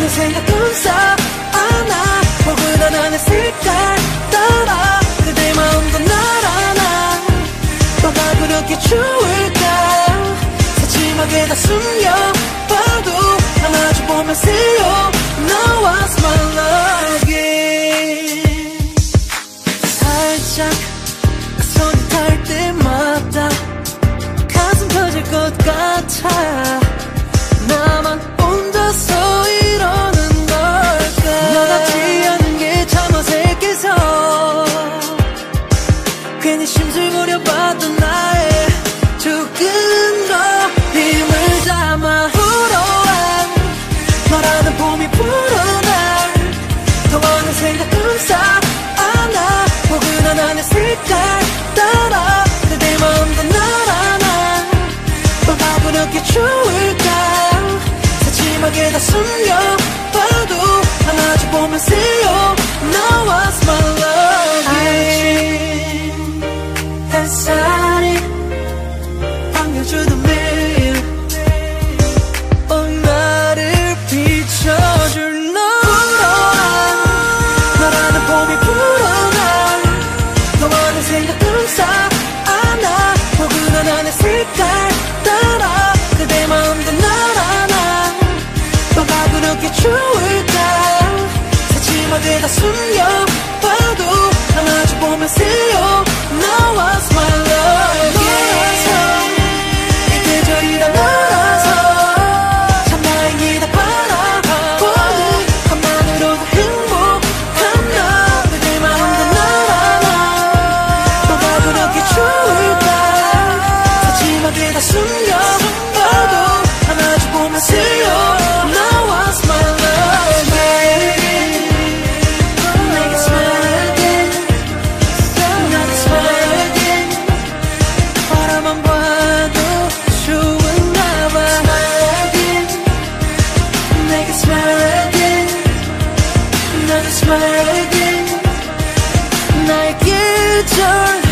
나는 생각 없어 안아. 혹은 안 안했을까 따라 그대 마음도 날아나. 너가 그렇게 추울까? 세심하게 다 숨겨봐도 안아줘 보면 새요 너와 smile again 살짝 그 손이 닿을 때마다 가슴 터질 것 같아. 부려봤던 나의 조금 더 힘을 담아 불어와 너라는 봄이 불어나 더워는 생각은 쌓아나 포근한 하늘 색깔 따라 그대 마음도 날아나 늦게 추울까 새침하게 다 숨겨봐도 하나씩 보면 새요 생각은 쌓아나 포근한 하늘 색깔 smile again 나의 계절